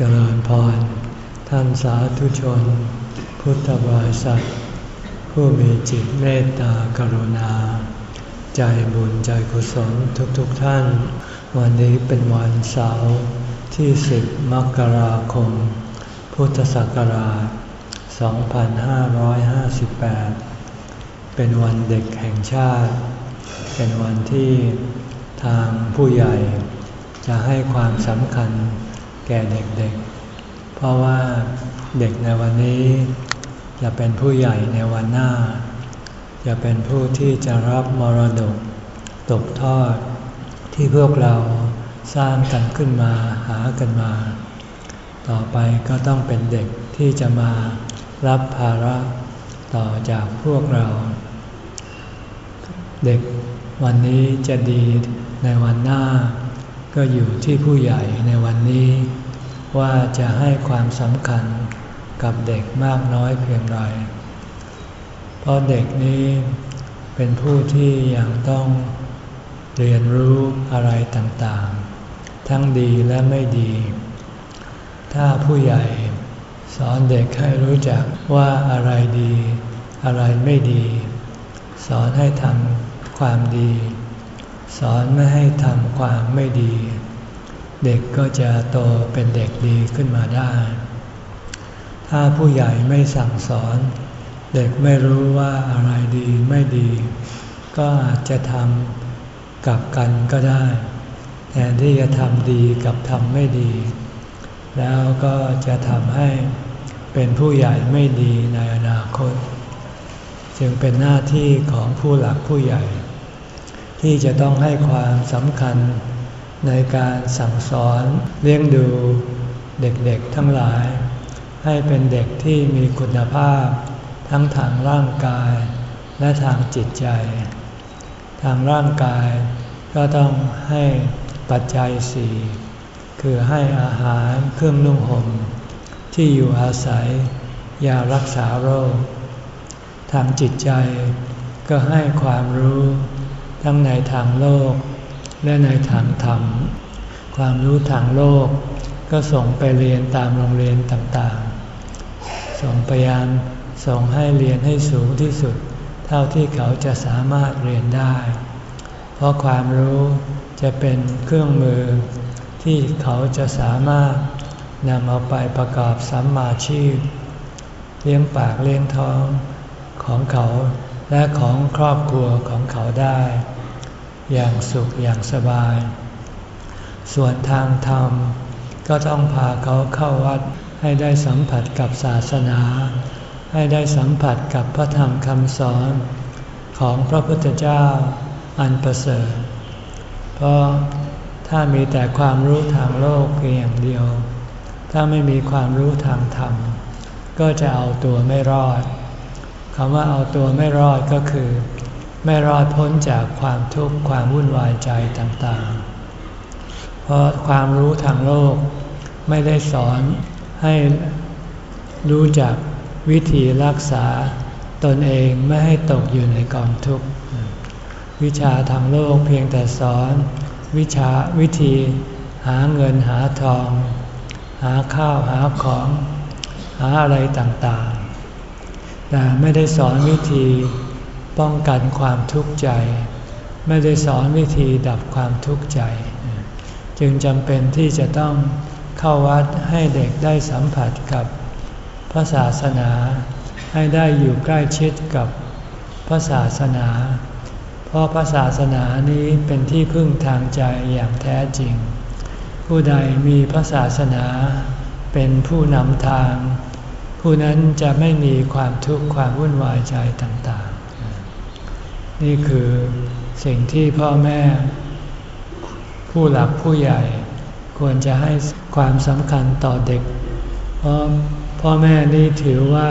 เจริญพร ท่านสาธุชน พุทธบริษัท ผู้มีจิตเมตตากรุณา ใจบุญใจกุศลทุกๆทท่าน วันนี้เป็นวันเสาร์ที่สิบมกราคม พุทธศักราช 2558 เป็นวันเด็กแห่งชาติ เป็นวันที่ทางผู้ใหญ่จะให้ความสำคัญ แก่เด็กๆ เพราะว่าเด็กในวันนี้ จะเป็นผู้ใหญ่ในวันหน้า จะเป็นผู้ที่จะรับมรดกตกทอด ที่พวกเราสร้างกันขึ้นมาหากันมา ต่อไปก็ต้องเป็นเด็กที่จะมารับภาระต่อจากพวกเรา เด็กวันนี้จะดีในวันหน้า ก็อยู่ที่ผู้ใหญ่ในวันนี้ ว่าจะให้ความสำคัญกับเด็กมากน้อยเพียงไร เพราะเด็กนี้เป็นผู้ที่ยังต้องเรียนรู้อะไรต่างๆ ทั้งดีและไม่ดี ถ้าผู้ใหญ่สอนเด็กให้รู้จักว่าอะไรดี อะไรไม่ดี สอนให้ทำความดี สอนไม่ให้ทำความไม่ดี เด็กก็จะโตเป็นเด็กดีขึ้นมาได้ ถ้าผู้ใหญ่ไม่สั่งสอน เด็กไม่รู้ว่าอะไรดีไม่ดี ก็อาจจะทำกับกันก็ได้ แทนที่จะทำดีกับทำไม่ดี แล้วก็จะทำให้เป็นผู้ใหญ่ไม่ดีในอนาคต จึงเป็นหน้าที่ของผู้หลักผู้ใหญ่ ที่จะต้องให้ความสำคัญ ในการสั่งสอนเลี้ยงดูเด็กๆทั้งหลาย ให้เป็นเด็กที่มีคุณภาพ ทั้งทางร่างกาย และทางจิตใจ ทางร่างกายก็ต้องให้ปัจจัยสี่คือให้อาหารเครื่องนุ่งห่มที่อยู่อาศัยยารักษาโรค ทางจิตใจก็ให้ความรู้ทั้งในทางโลก และในทางธรรม ความรู้ทางโลก ก็ส่งไปเรียนตามโรงเรียนต่างๆ ส่งพยายามส่งให้เรียนให้สูงที่สุด เท่าที่เขาจะสามารถเรียนได้ เพราะความรู้จะเป็นเครื่องมือ ที่เขาจะสามารถนำเอาไปประกอบสัมมาชีพ เลี้ยงปากเลี้ยงท้องของเขาและของครอบครัวของเขาได้ อย่างสุขอย่างสบาย ส่วนทางธรรม ก็ต้องพาเขาเข้าวัดให้ได้สัมผัสกับศาสนา ให้ได้สัมผัสกับพระธรรมคำสอนของพระพุทธเจ้าอันประเสริฐ เพราะถ้ามีแต่ความรู้ทางโลกเพียงเดียว ถ้าไม่มีความรู้ทางธรรม ก็จะเอาตัวไม่รอดคำว่าเอาตัวไม่รอดก็คือ ไม่รอดพ้นจากความทุกข์ความวุ่นวายใจต่างๆ เพราะความรู้ทางโลกไม่ได้สอนให้รู้จักวิธีรักษาตนเองไม่ให้ตกอยู่ในกองทุกข์ วิชาทางโลกเพียงแต่สอน วิชาวิธีหาเงินหาทอง หาข้าวหาของ หาอะไรต่างๆ แต่ไม่ได้สอนวิธี ป้องกันความทุกข์ใจ ไม่ได้สอนวิธีดับความทุกข์ใจ จึงจำเป็นที่จะต้องเข้าวัดให้เด็กได้สัมผัสกับพระศาสนา ให้ได้อยู่ใกล้ชิดกับพระศาสนา เพราะพระศาสนานี้เป็นที่พึ่งทางใจอย่างแท้จริง ผู้ใดมีพระศาสนาเป็นผู้นำทาง ผู้นั้นจะไม่มีความทุกข์ความวุ่นวายใจต่าง นี่คือสิ่งที่พ่อแม่ ผู้หลักผู้ใหญ่ ควรจะให้ความสำคัญต่อเด็ก เพราะพ่อแม่นี่ถือว่า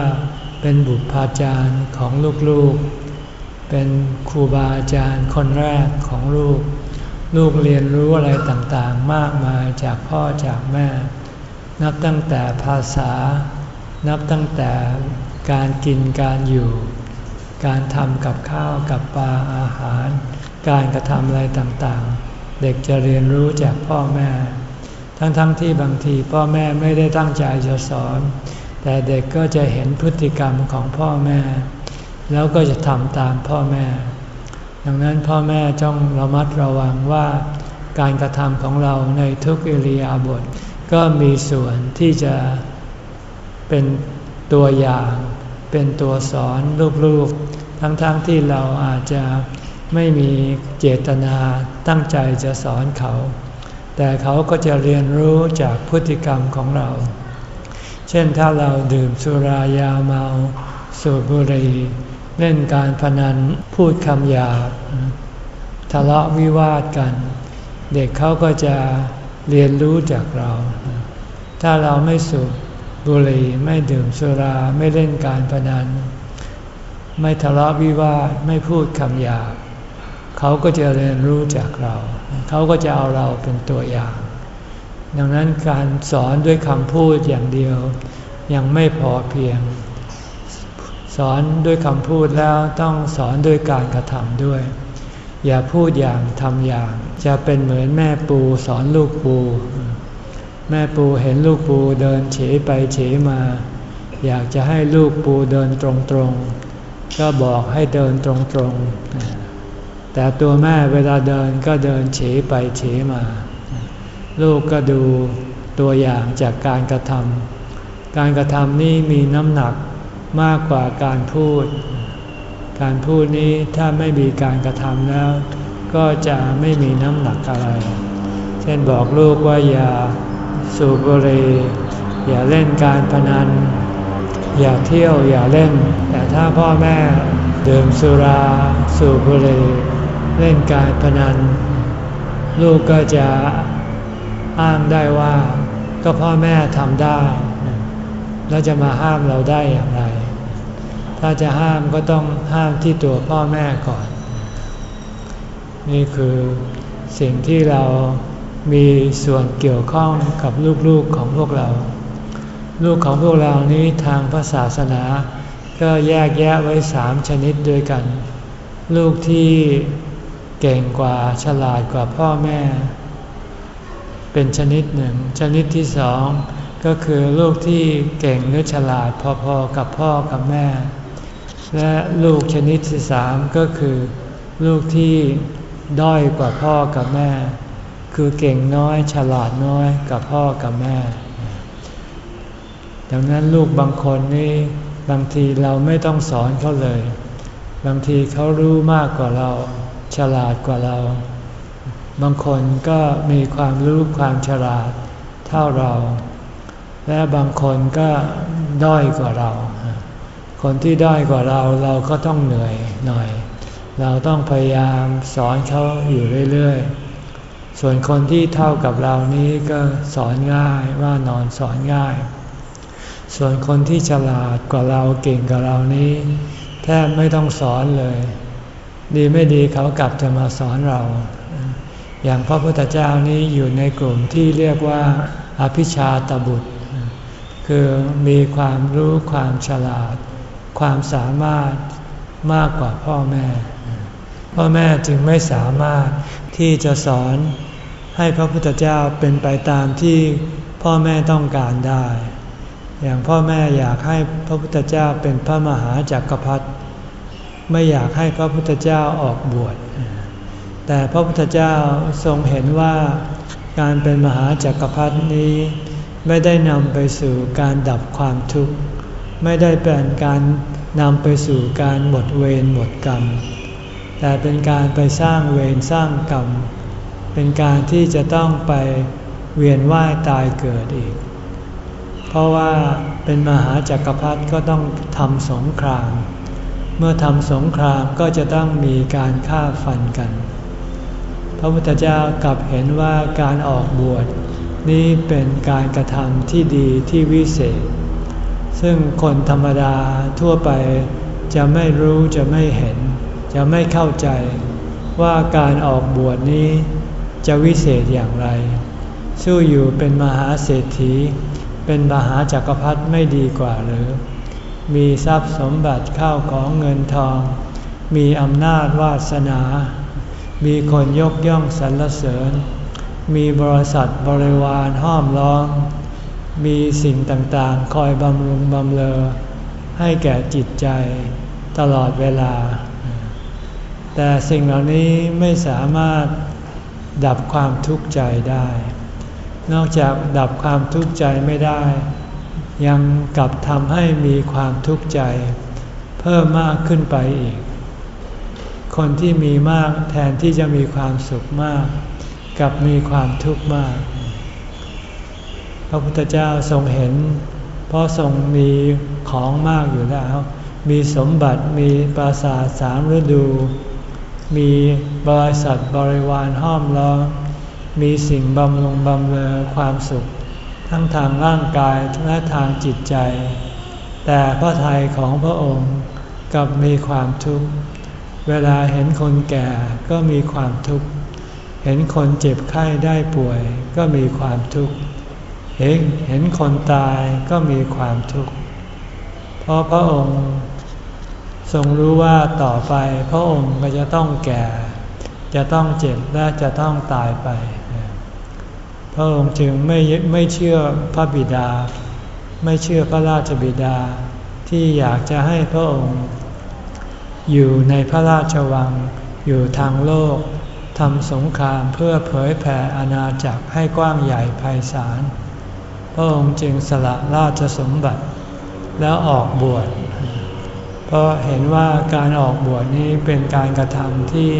เป็นบุพาจารย์ของลูกๆ เป็นครูบาอาจารย์คนแรกของลูก ลูกเรียนรู้อะไรต่างๆ มากมายจากพ่อจากแม่ นับตั้งแต่ภาษา นับตั้งแต่การกินการอยู่ การทำกับข้าวกับปลาอาหาร การกระทำอะไรต่างๆ เด็กจะเรียนรู้จากพ่อแม่ ทั้งๆทที่บางทีพ่อแม่ไม่ได้ตั้งใจจะสอน แต่เด็กก็จะเห็นพฤติกรรมของพ่อแม่ แล้วก็จะทำตามพ่อแม่ ดังนั้นพ่อแม่จ้องระมัดระวังว่า การกระทำของเราในทุกอิริยาบถก็มีส่วนที่จะเป็นตัวอย่าง เป็นตัวสอนลูกๆ ทั้งๆทที่เราอาจจะไม่มีเจตนาตั้งใจจะสอนเขา แต่เขาก็จะเรียนรู้จากพฤติกรรมของเรา เช่นถ้าเราดื่มสุรายาเมา สูบบุหรี่เล่นการพนันพูดคำหยาบทะเลาะวิวาทกัน เด็กเขาก็จะเรียนรู้จากเรา ถ้าเราไม่สูบ บุหรี่ไม่ดื่มสุราไม่เล่นการพนัน ไม่ทะเลาะวิวาทไม่พูดคำหยาบเขาก็จะเรียนรู้จากเรา เขาก็จะเอาเราเป็นตัวอย่าง ดังนั้นการสอนด้วยคำพูดอย่างเดียว ยังไม่พอเพียง สอนด้วยคำพูดแล้วต้องสอนด้วยการกระทำด้วย อย่าพูดอย่างทำอย่าง จะเป็นเหมือนแม่ปูสอนลูกปู แม่ปูเห็นลูกปูเดินเฉยไปเฉยมา อยากจะให้ลูกปูเดินตรงๆ ก็บอกให้เดินตรงๆ แต่ตัวแม่เวลาเดินก็เดินเฉไปเฉมา ลูกก็ดูตัวอย่างจากการกระทำการกระทำนี้มีน้ำหนักมากกว่าการพูด การพูดนี้ถ้าไม่มีการกระทำแล้ว ก็จะไม่มีน้ำหนักอะไร เช่นบอกลูกว่าอย่า สูบบุหรี่อย่าเล่นการพนัน อย่าเที่ยวอย่าเล่น แต่ถ้าพ่อแม่ดื่มสุราสูบบุหรี่เล่นการพนัน ลูกก็จะอ้างได้ว่า ก็พ่อแม่ทำได้ แล้วจะมาห้ามเราได้อย่างไร ถ้าจะห้ามก็ต้องห้ามที่ตัวพ่อแม่ก่อน นี่คือสิ่งที่เรา มีส่วนเกี่ยวข้องกับลูกๆของพวกเรา ลูกของพวกเรานี้ทางพระศาสนา ก็แยกแยะไว้สามชนิดด้วยกัน ลูกที่เก่งกว่าฉลาดกว่าพ่อแม่ เป็นชนิดหนึ่ง ชนิดที่สองก็คือลูกที่เก่งหรือฉลาดพอๆกับพ่อกับแม่ และลูกชนิดที่สามก็คือ ลูกที่ด้อยกว่าพ่อกับแม่ คือเก่งน้อยฉลาดน้อยกับพ่อกับแม่ ดังนั้นลูกบางคนนี่บางทีเราไม่ต้องสอนเขาเลย บางทีเขารู้มากกว่าเรา ฉลาดกว่าเรา บางคนก็มีความรู้ความฉลาดเท่าเรา และบางคนก็ด้อยกว่าเรา คนที่ด้อยกว่าเราเราก็ต้องเหนื่อยหน่อย เราต้องพยายามสอนเขาอยู่เรื่อยๆ ส่วนคนที่เท่ากับเรานี้ก็สอนง่ายว่านอนสอนง่าย ส่วนคนที่ฉลาดกว่าเราเก่งกว่าเรานี้ แทบไม่ต้องสอนเลย ดีไม่ดีเขากลับจะมาสอนเรา อย่างพระพุทธเจ้านี้อยู่ในกลุ่มที่เรียกว่าอภิชาตบุตร คือมีความรู้ความฉลาด ความสามารถมากกว่าพ่อแม่ พ่อแม่จึงไม่สามารถที่จะสอน ให้พระพุทธเจ้าเป็นไปตามที่พ่อแม่ต้องการได้ อย่างพ่อแม่อยากให้พระพุทธเจ้าเป็นพระมหาจากักรพรรดิไม่อยากให้พระพุทธเจ้าออกบวช แต่พระพุทธเจ้าทรงเห็นว่าการเป็นมหาจักรพรรดินี้ ไม่ได้นำไปสู่การดับความทุกข์ ไม่ได้เป็นการนำไปสู่การหมดเวรหมดกรรม แต่เป็นการไปสร้างเวรสร้างกรรม เป็นการที่จะต้องไปเวียนว่ายตายเกิดอีก เพราะว่าเป็นมหาจักรพรรดิก็ต้องทำสงคราม เมื่อทำสงครามก็จะต้องมีการฆ่าฟันกัน พระพุทธเจ้ากลับเห็นว่าการออกบวชนี้เป็นการกระทำที่ดีที่วิเศษ ซึ่งคนธรรมดาทั่วไปจะไม่รู้จะไม่เห็น จะไม่เข้าใจว่าการออกบวชนี้ จะวิเศษอย่างไร สู้อยู่เป็นมหาเศรษฐี เป็นมหาจักรพรรดิไม่ดีกว่าหรือ มีทรัพย์สมบัติเข้าของเงินทอง มีอำนาจวาสนา มีคนยกย่องสรรเสริญ มีบริษัทบริวารห้อมล้อม มีสิ่งต่างๆ คอยบำรุงบำเรอให้แก่จิตใจตลอดเวลา แต่สิ่งเหล่านี้ไม่สามารถ ดับความทุกข์ใจได้ นอกจากดับความทุกข์ใจไม่ได้ ยังกลับทำให้มีความทุกข์ใจ เพิ่มมากขึ้นไปอีก คนที่มีมากแทนที่จะมีความสุขมากกับมีความทุกข์มาก พระพุทธเจ้าทรงเห็น เพราะทรงมีของมากอยู่แล้ว มีสมบัติมีปราสาทสามฤดู มีบริษัทบริวารห้อมล้อม มีสิ่งบำรุงบำเรอความสุข ทั้งทางร่างกายและทางจิตใจ แต่พระทัยของพระองค์กับมีความทุกข์ เวลาเห็นคนแก่ก็มีความทุกข์ เห็นคนเจ็บไข้ได้ป่วยก็มีความทุกข์ เห็นเห็นคนตายก็มีความทุกข์ เพราะพระองค์ ทรงรู้ว่าต่อไปพระองค์ก็จะต้องแก่ จะต้องเจ็บและจะต้องตายไป พระองค์จึงไม่ไม่เชื่อพระบิดา ไม่เชื่อพระราชบิดา ที่อยากจะให้พระองค์ อยู่ในพระราชวัง อยู่ทางโลกทำสงครามเพื่อเผยแผ่อาณาจักรให้กว้างใหญ่ไพศาล พระองค์จึงสละราชสมบัติ แล้วออกบวช เพราะเห็นว่าการออกบวชนี้เป็นการกระทำที่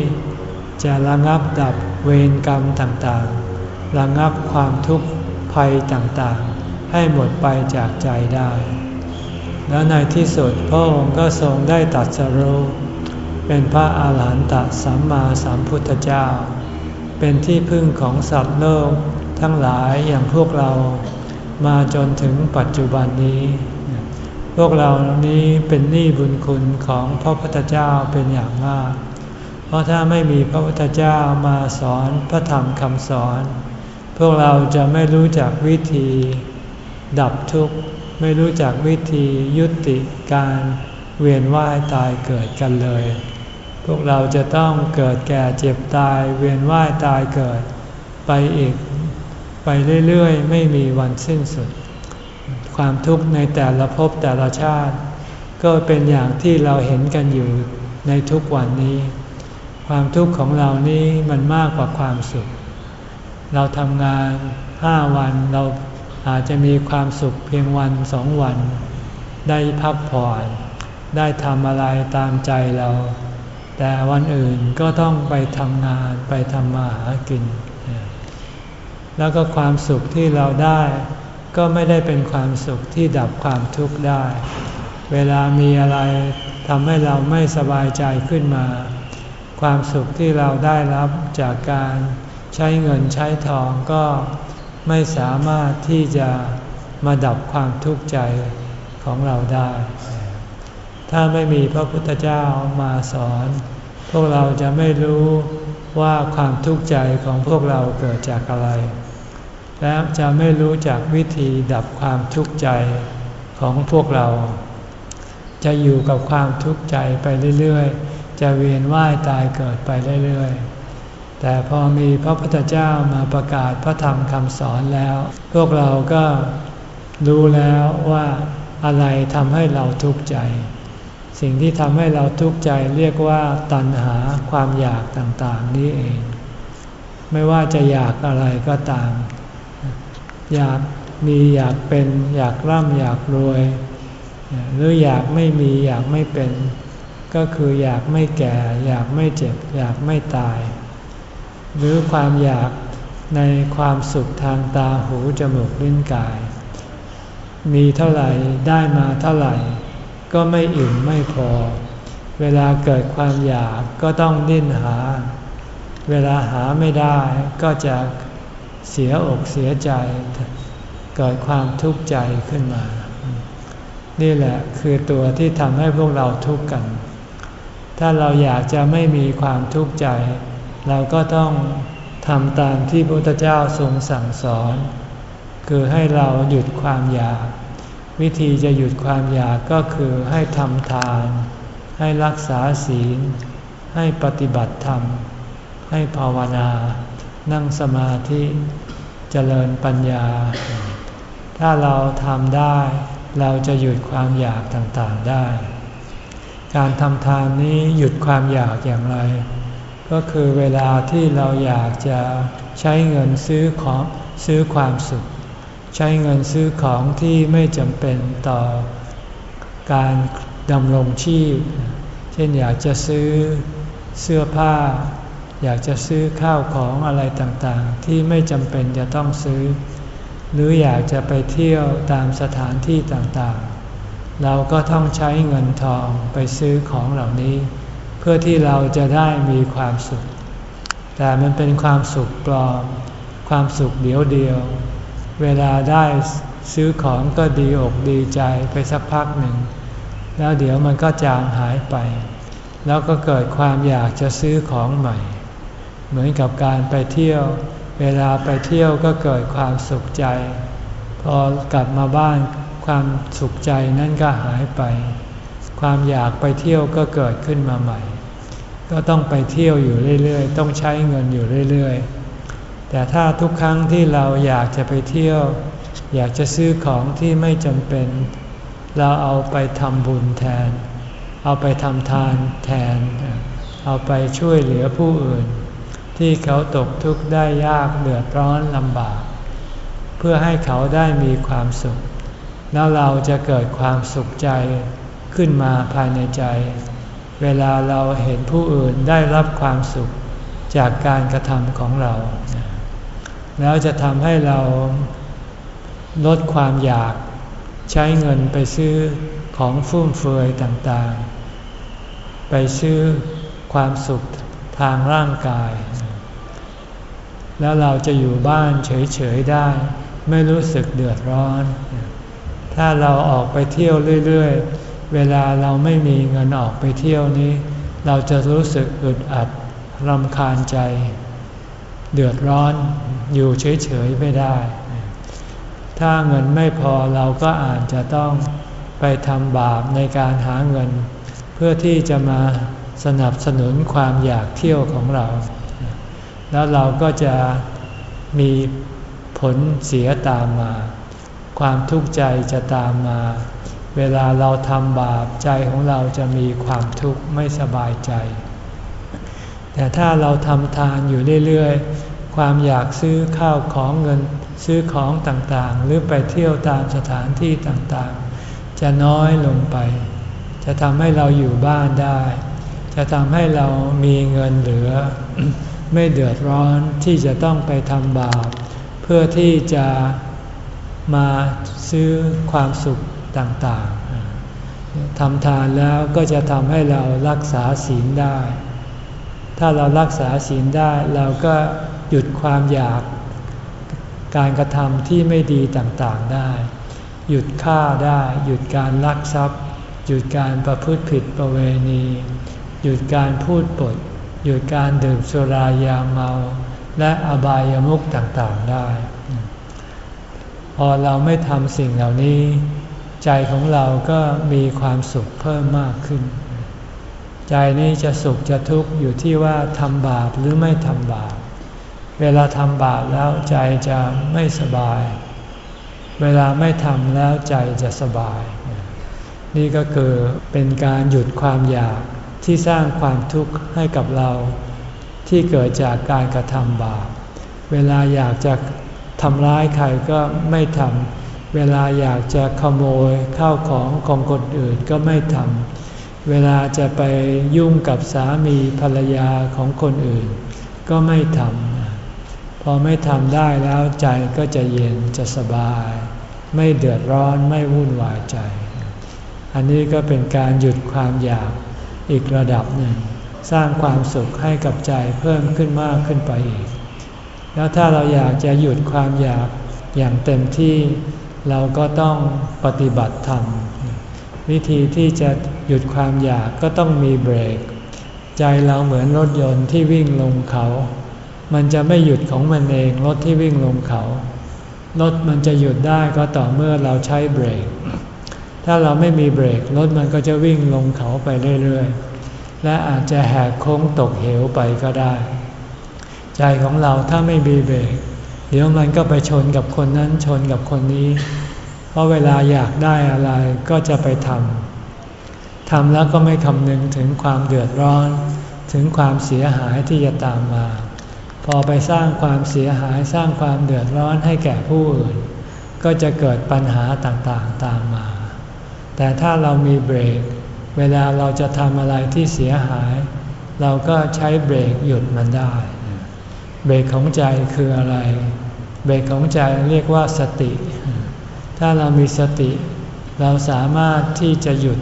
จะระงับดับเวรกรรมต่างๆ ระงับความทุกข์ภัยต่างๆ ให้หมดไปจากใจได้ แล้วในที่สุดพระองค์ก็ทรงได้ตัดสรู้เป็นพระอาหารหันตสัมมาสัมพุทธเจ้า เป็นที่พึ่งของสัตว์โลกทั้งหลายอย่างพวกเรามาจนถึงปัจจุบันนี้ พวกเรานี้เป็นหนี้บุญคุณของพระพุทธเจ้าเป็นอย่างมาก เพราะถ้าไม่มีพระพุทธเจ้ามาสอนพระธรรมคำสอน พวกเราจะไม่รู้จักวิธี ดับทุกข์ ไม่รู้จักวิธียุติการเวียนว่ายตายเกิดกันเลย พวกเราจะต้องเกิดแก่เจ็บตายเวียนว่ายตายเกิด ไปอีก ไปเรื่อยๆ ไม่มีวันสิ้นสุด ความทุกข์ในแต่ละภพแต่ละชาติ ก็เป็นอย่างที่เราเห็นกันอยู่ในทุกวันนี้ ความทุกข์ของเรานี้มันมากกว่าความสุข เราทำงานห้าวันเราอาจจะมีความสุขเพียงวันสองวัน ได้พักผ่อน ได้ทำอะไรตามใจเรา แต่วันอื่นก็ต้องไปทำงานไปทำมาหากิน แล้วก็ความสุขที่เราได้ ก็ไม่ได้เป็นความสุขที่ดับความทุกข์ได้ เวลามีอะไรทำให้เราไม่สบายใจขึ้นมา ความสุขที่เราได้รับจากการใช้เงินใช้ทองก็ไม่สามารถที่จะมาดับความทุกข์ใจของเราได้ ถ้าไม่มีพระพุทธเจ้ามาสอน พวกเราจะไม่รู้ว่าความทุกข์ใจของพวกเราเกิดจากอะไร และจะไม่รู้จากวิธีดับความทุกข์ใจของพวกเรา จะอยู่กับความทุกข์ใจไปเรื่อยๆ จะเวียนว่ายตายเกิดไปเรื่อยๆ แต่พอมีพระพุทธเจ้ามาประกาศพระธรรมคำสอนแล้ว พวกเราก็รู้แล้วว่าอะไรทำให้เราทุกข์ใจ สิ่งที่ทำให้เราทุกข์ใจเรียกว่าตัณหาความอยากต่างๆ นี้เอง ไม่ว่าจะอยากอะไรก็ตาม อยากมีอยากเป็นอยากร่ำอยากรวย หรืออยากไม่มีอยากไม่เป็น ก็คืออยากไม่แก่ อยากไม่เจ็บ อยากไม่ตาย หรือความอยากในความสุขทางตาหูจมูกลิ้นกาย มีเท่าไหร่ได้มาเท่าไหร่ ก็ไม่อิ่มไม่พอ เวลาเกิดความอยากก็ต้องดิ้นหา เวลาหาไม่ได้ก็จะ เสียอกเสียใจ เกิดความทุกข์ใจขึ้นมา นี่แหละคือตัวที่ทำให้พวกเราทุกข์กัน ถ้าเราอยากจะไม่มีความทุกข์ใจ เราก็ต้องทำตามที่พระพุทธเจ้าทรงสั่งสอน คือให้เราหยุดความอยาก วิธีจะหยุดความอยากก็คือให้ทำทาน ให้รักษาศีล ให้ปฏิบัติธรรม ให้ภาวนา นั่งสมาธิเจริญปัญญา ถ้าเราทำได้เราจะหยุดความอยากต่างๆได้ การทำทานนี้หยุดความอยากอย่างไร ก็คือเวลาที่เราอยากจะใช้เงินซื้อของซื้อความสุข ใช้เงินซื้อของที่ไม่จำเป็นต่อการดำรงชีพ เช่นอยากจะซื้อเสื้อผ้า อยากจะซื้อข้าวของอะไรต่างๆ ที่ไม่จำเป็นจะต้องซื้อ หรืออยากจะไปเที่ยวตามสถานที่ต่างๆ เราก็ต้องใช้เงินทองไปซื้อของเหล่านี้ เพื่อที่เราจะได้มีความสุข แต่มันเป็นความสุขปลอม ความสุขเดียวเดียว เวลาได้ซื้อของก็ดีอกดีใจไปสักพักหนึ่ง แล้วเดี๋ยวมันก็จางหายไป แล้วก็เกิดความอยากจะซื้อของใหม่ เหมือนกับการไปเที่ยว เวลาไปเที่ยวก็เกิดความสุขใจ พอกลับมาบ้านความสุขใจนั่นก็หายไป ความอยากไปเที่ยวก็เกิดขึ้นมาใหม่ ก็ต้องไปเที่ยวอยู่เรื่อยๆ ต้องใช้เงินอยู่เรื่อยๆ แต่ถ้าทุกครั้งที่เราอยากจะไปเที่ยว อยากจะซื้อของที่ไม่จำเป็น เราเอาไปทำบุญแทน เอาไปทำทานแทน เอาไปช่วยเหลือผู้อื่น ที่เขาตกทุกข์ได้ยากเดือดร้อนลำบาก เพื่อให้เขาได้มีความสุข แล้วเราจะเกิดความสุขใจขึ้นมาภายในใจ เวลาเราเห็นผู้อื่นได้รับความสุขจากการกระทำของเรา แล้วจะทำให้เราลดความอยากใช้เงินไปซื้อของฟุ่มเฟือยต่างๆ ไปซื้อความสุขทางร่างกาย แล้วเราจะอยู่บ้านเฉยๆได้ ไม่รู้สึกเดือดร้อน ถ้าเราออกไปเที่ยวเรื่อยๆ เวลาเราไม่มีเงินออกไปเที่ยวนี้ เราจะรู้สึกอึดอัดรำคาญใจ เดือดร้อนอยู่เฉยๆไม่ได้ ถ้าเงินไม่พอเราก็อาจจะต้องไปทำบาปในการหาเงิน เพื่อที่จะมาสนับสนุนความอยากเที่ยวของเรา แล้วเราก็จะมีผลเสียตามมา ความทุกข์ใจจะตามมา เวลาเราทำบาปใจของเราจะมีความทุกข์ไม่สบายใจ แต่ถ้าเราทำทานอยู่เรื่อยๆ ความอยากซื้อข้าวของเงินซื้อของต่างๆ หรือไปเที่ยวตามสถานที่ต่างๆ จะน้อยลงไป จะทำให้เราอยู่บ้านได้ จะทำให้เรามีเงินเหลือ ไม่เดือดร้อนที่จะต้องไปทำบาปเพื่อที่จะมาซื้อความสุขต่างๆทำทานแล้วก็จะทำให้เรารักษาศีลได้ ถ้าเรารักษาศีลได้เราก็หยุดความอยาก การกระทำที่ไม่ดีต่างๆได้ หยุดฆ่าได้ หยุดการลักทรัพย์ หยุดการประพฤติผิดประเวณี หยุดการพูดปด หยุดการดื่มสุรายาเมา และอบายามุขต่างๆได้ พอเราไม่ทำสิ่งเหล่านี้ ใจของเราก็มีความสุขเพิ่มมากขึ้น ใจนี้จะสุขจะทุกข์อยู่ที่ว่าทำบาปหรือไม่ทำบาป เวลาทำบาปแล้วใจจะไม่สบาย เวลาไม่ทำแล้วใจจะสบาย นี่ก็คือเป็นการหยุดความอยาก ที่สร้างความทุกข์ให้กับเราที่เกิดจากการกระทำบาป เวลาอยากจะทำร้ายใครก็ไม่ทำ เวลาอยากจะขโมยข้าวของของคนอื่นก็ไม่ทำ เวลาจะไปยุ่งกับสามีภรรยาของคนอื่น ก็ไม่ทำ พอไม่ทำได้แล้วใจก็จะเย็นจะสบาย ไม่เดือดร้อนไม่วุ่นวายใจ อันนี้ก็เป็นการหยุดความอยาก อีกระดับหนึ่ง สร้างความสุขให้กับใจเพิ่มขึ้นมากขึ้นไปอีก แล้วถ้าเราอยากจะหยุดความอยากอย่างเต็มที่เราก็ต้องปฏิบัติธรรม วิธีที่จะหยุดความอยากก็ต้องมีเบรก ใจเราเหมือนรถยนต์ที่วิ่งลงเขา มันจะไม่หยุดของมันเองรถที่วิ่งลงเขา รถมันจะหยุดได้ก็ต่อเมื่อเราใช้เบรก ถ้าเราไม่มีเบรกรถมันก็จะวิ่งลงเขาไปเรื่อยๆ และอาจจะแหกโค้งตกเหวไปก็ได้ ใจของเราถ้าไม่มีเบรก เดี๋ยวมันก็ไปชนกับคนนั้นชนกับคนนี้ เพราะเวลาอยากได้อะไรก็จะไปทำทำแล้วก็ไม่คำนึงถึงความเดือดร้อน ถึงความเสียหายที่จะตามมาพอไปสร้างความเสียหายสร้างความเดือดร้อนให้แก่ผู้อื่น ก็จะเกิดปัญหาต่างๆตามมา แต่ถ้าเรามีเบรก เวลาเราจะทำอะไรที่เสียหาย เราก็ใช้เบรกหยุดมันได้ เบรกของใจคืออะไร เบรกของใจเรียกว่าสติ ถ้าเรามีสติ เราสามารถที่จะหยุด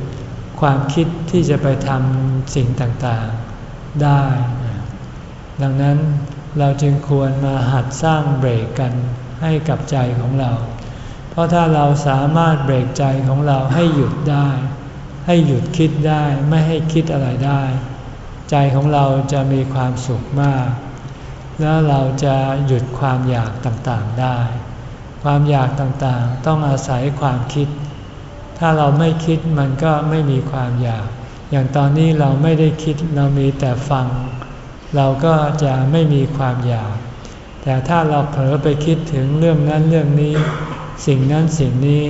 ความคิดที่จะไปทำสิ่งต่างๆได้ ดังนั้นเราจึงควรมาหัดสร้างเบรกกันให้กับใจของเรา เพราะถ้าเราสามารถเบรกใจของเราให้หยุดได้ ให้หยุดคิดได้ไม่ให้คิดอะไรได้ ใจของเราจะมีความสุขมาก แล้วเราจะหยุดความอยากต่างๆได้ ความอยากต่างๆ ต้องอาศัยความคิด ถ้าเราไม่คิดมันก็ไม่มีความอยาก อย่างตอนนี้เราไม่ได้คิดเรามีแต่ฟัง เราก็จะไม่มีความอยาก แต่ถ้าเราเผลอไปคิดถึงเรื่องนั้นเรื่องนี้ สิ่งนั้นสิ่งนี้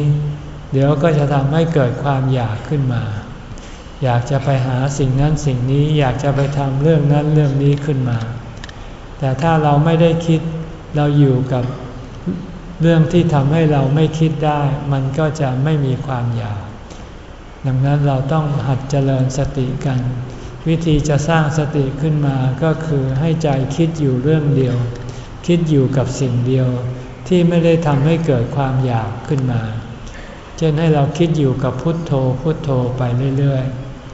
เดี๋ยวก็จะทำให้เกิดความอยากขึ้นมา อยากจะไปหาสิ่งนั้นสิ่งนี้อยากจะไปทำเรื่องนั้นเรื่องนี้ขึ้นมา แต่ถ้าเราไม่ได้คิดเราอยู่กับเรื่องที่ทำให้เราไม่คิดได้ มันก็จะไม่มีความอยาก ดังนั้นเราต้องหัดเจริญสติกัน วิธีจะสร้างสติขึ้นมาก็คือให้ใจคิดอยู่เรื่องเดียว คิดอยู่กับสิ่งเดียว ที่ไม่ได้ทำให้เกิดความอยากขึ้นมา เช่นให้เราคิดอยู่กับพุทโธพุทโธไปเรื่อย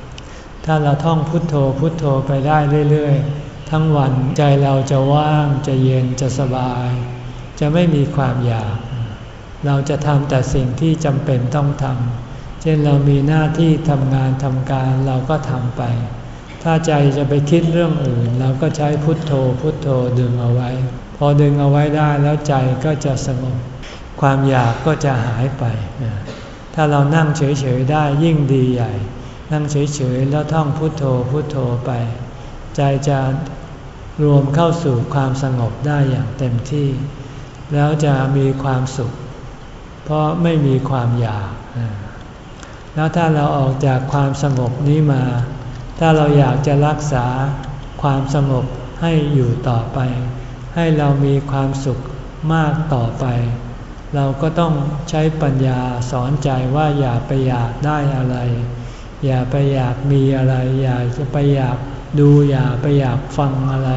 ๆ ถ้าเราท่องพุทโธพุทโธไปได้เรื่อยๆ ทั้งวันใจเราจะว่างจะเย็นจะสบาย จะไม่มีความอยาก เราจะทำแต่สิ่งที่จำเป็นต้องทำ เช่นเรามีหน้าที่ทำงานทำการเราก็ทำไป ถ้าใจจะไปคิดเรื่องอื่น เราก็ใช้พุทโธพุทโธดึงเอาไว้ อดึงเอาไว้ได้แล้วใจก็จะสงบ ความอยากก็จะหายไป ถ้าเรานั่งเฉยๆได้ยิ่งดีใหญ่ นั่งเฉยๆแล้วท่องพุทโธพุทโธไป ใจจะรวมเข้าสู่ความสงบได้อย่างเต็มที่ แล้วจะมีความสุข เพราะไม่มีความอยาก แล้วถ้าเราออกจากความสงบนี้มา ถ้าเราอยากจะรักษาความสงบให้อยู่ต่อไป ให้เรามีความสุขมากต่อไป เราก็ต้องใช้ปัญญาสอนใจว่าอย่าไปอยากได้อะไร อย่าไปอยากมีอะไร อย่าจะไปอยากดูอย่าไปอยากฟังอะไร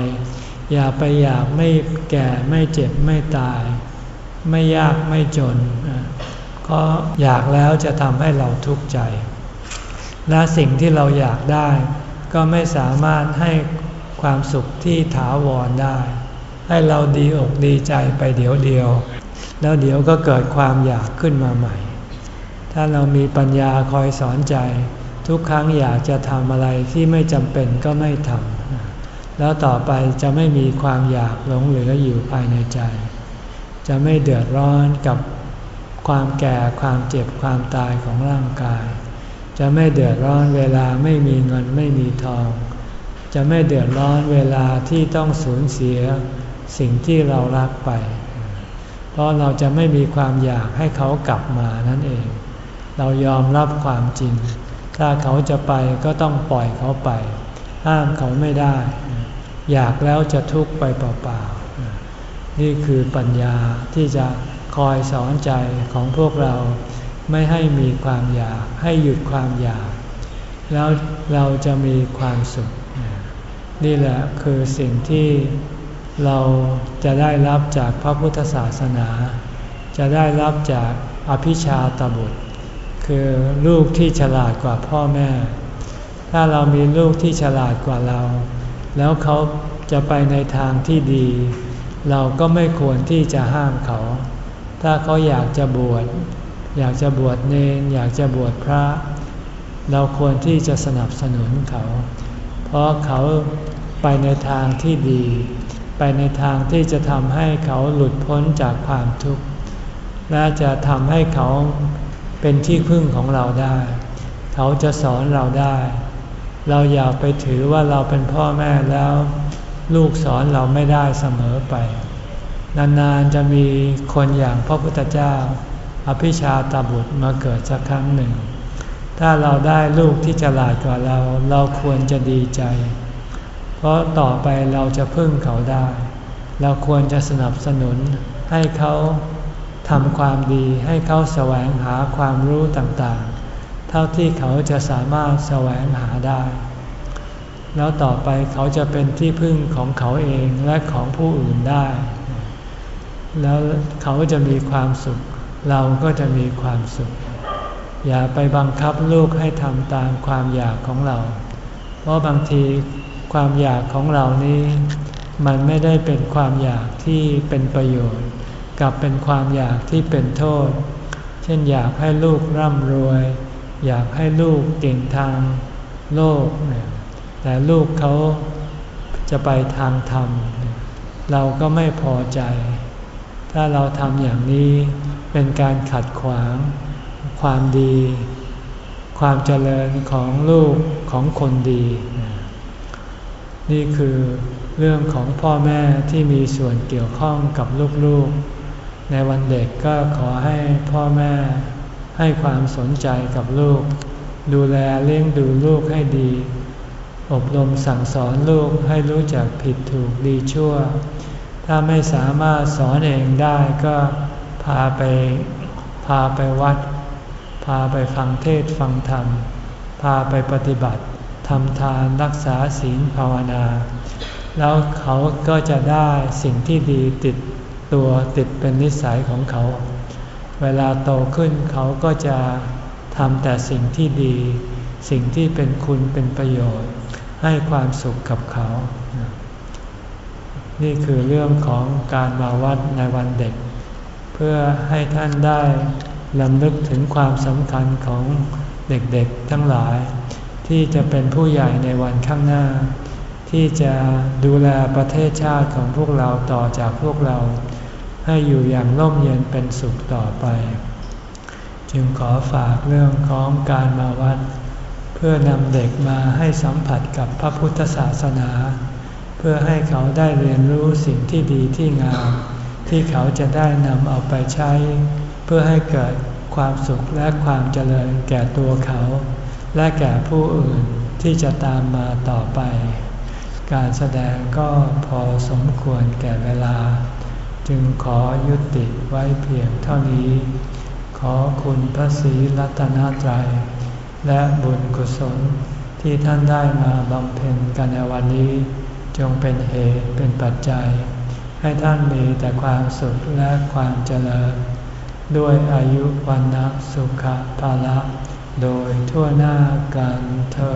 อย่าไปอยากไม่แก่ไม่เจ็บไม่ตาย ไม่ยากไม่จนก็อยากแล้วจะทำให้เราทุกข์ใจ และสิ่งที่เราอยากได้ ก็ไม่สามารถให้ความสุขที่ถาวรได้ ให้เราดีอกดีใจไปเดี๋ยวเดียว แล้วเดี๋ยวก็เกิดความอยากขึ้นมาใหม่ ถ้าเรามีปัญญาคอยสอนใจ ทุกครั้งอยากจะทำอะไรที่ไม่จำเป็นก็ไม่ทำแล้วต่อไปจะไม่มีความอยากหลงเหลืออยู่ภายในใจ จะไม่เดือดร้อนกับความแก่ความเจ็บความตายของร่างกาย จะไม่เดือดร้อนเวลาไม่มีเงินไม่มีทอง จะไม่เดือดร้อนเวลาที่ต้องสูญเสีย สิ่งที่เรารักไป เพราะเราจะไม่มีความอยากให้เขากลับมานั่นเอง เรายอมรับความจริง ถ้าเขาจะไปก็ต้องปล่อยเขาไป ห้ามเขาไม่ได้ อยากแล้วจะทุกข์ไปเปล่าๆ นี่คือปัญญาที่จะคอยสอนใจของพวกเราไม่ให้มีความอยาก ให้หยุดความอยาก แล้วเราจะมีความสุข นี่แหละคือสิ่งที่ เราจะได้รับจากพระพุทธศาสนา จะได้รับจากอภิชาตบุตร คือลูกที่ฉลาดกว่าพ่อแม่ ถ้าเรามีลูกที่ฉลาดกว่าเรา แล้วเขาจะไปในทางที่ดี เราก็ไม่ควรที่จะห้ามเขา ถ้าเขาอยากจะบวชอยากจะบวชเนนอยากจะบวชพระ เราควรที่จะสนับสนุนเขา เพราะเขาไปในทางที่ดี ไปในทางที่จะทำให้เขาหลุดพ้นจากความทุกข์ และจะทำให้เขาเป็นที่พึ่งของเราได้ เขาจะสอนเราได้ เราอย่าไปถือว่าเราเป็นพ่อแม่แล้ว ลูกสอนเราไม่ได้เสมอไป นานๆจะมีคนอย่างพระพุทธเจ้า อภิชาตบุตรมาเกิดสักครั้งหนึ่ง ถ้าเราได้ลูกที่ฉลาดกว่าเรา เราควรจะดีใจ ราะต่อไปเราจะพึ่งเขาได้ เราควรจะสนับสนุนให้เขาทำความดีให้เขาแสวงหาความรู้ต่างๆ เท่าที่เขาจะสามารถแสวงหาได้ แล้วต่อไปเขาจะเป็นที่พึ่งของเขาเองและของผู้อื่นได้ แล้วเขาจะมีความสุข เราก็จะมีความสุข อย่าไปบังคับลูกให้ทำตามความอยากของเรา เพราะบางที ความอยากของเรานี้ มันไม่ได้เป็นความอยากที่เป็นประโยชน์ กับเป็นความอยากที่เป็นโทษ เช่นอยากให้ลูกร่ำรวย อยากให้ลูกเก่งทางโลก แต่ลูกเขาจะไปทางธรรม เราก็ไม่พอใจ ถ้าเราทำอย่างนี้เป็นการขัดขวาง ความดี ความเจริญของลูกของคนดี นี่คือเรื่องของพ่อแม่ที่มีส่วนเกี่ยวข้องกับลูกๆ ในวันเด็กก็ขอให้พ่อแม่ให้ความสนใจกับลูก ดูแลเลี้ยงดูลูกให้ดี อบรมสั่งสอนลูกให้รู้จักผิดถูกดีชั่ว ถ้าไม่สามารถสอนเองได้ก็พาไปพาไปวัด พาไปฟังเทศฟังธรรม พาไปปฏิบัติ ทำทานรักษาศีลภาวนา แล้วเขาก็จะได้สิ่งที่ดีติดตัวติดเป็นนิสัยของเขา เวลาโตขึ้นเขาก็จะทำแต่สิ่งที่ดี สิ่งที่เป็นคุณเป็นประโยชน์ ให้ความสุขกับเขา นี่คือเรื่องของการมาวัดในวันเด็ก เพื่อให้ท่านได้ลำลึกถึงความสำคัญของเด็กๆทั้งหลาย ที่จะเป็นผู้ใหญ่ในวันข้างหน้า ที่จะดูแลประเทศชาติของพวกเราต่อจากพวกเรา ให้อยู่อย่างร่มเย็นเป็นสุขต่อไป จึงขอฝากเรื่องของการมาวัด เพื่อนำเด็กมาให้สัมผัสกับพระพุทธศาสนา เพื่อให้เขาได้เรียนรู้สิ่งที่ดีที่งาม ที่เขาจะได้นำเอาไปใช้ เพื่อให้เกิดความสุขและความเจริญแก่ตัวเขา และแก่ผู้อื่นที่จะตามมาต่อไป การแสดงก็พอสมควรแก่เวลา จึงขอยุติไว้เพียงเท่านี้ ขอคุณพระศรีรัตนตรัย และบุญกุศลที่ท่านได้มาบำเพ็ญกันในวันนี้ จงเป็นเหตุเป็นปัจจัย ให้ท่านมีแต่ความสุขและความเจริญ ด้วยอายุวันนะสุขภาละ โดยทั่วหน้ากันเธอ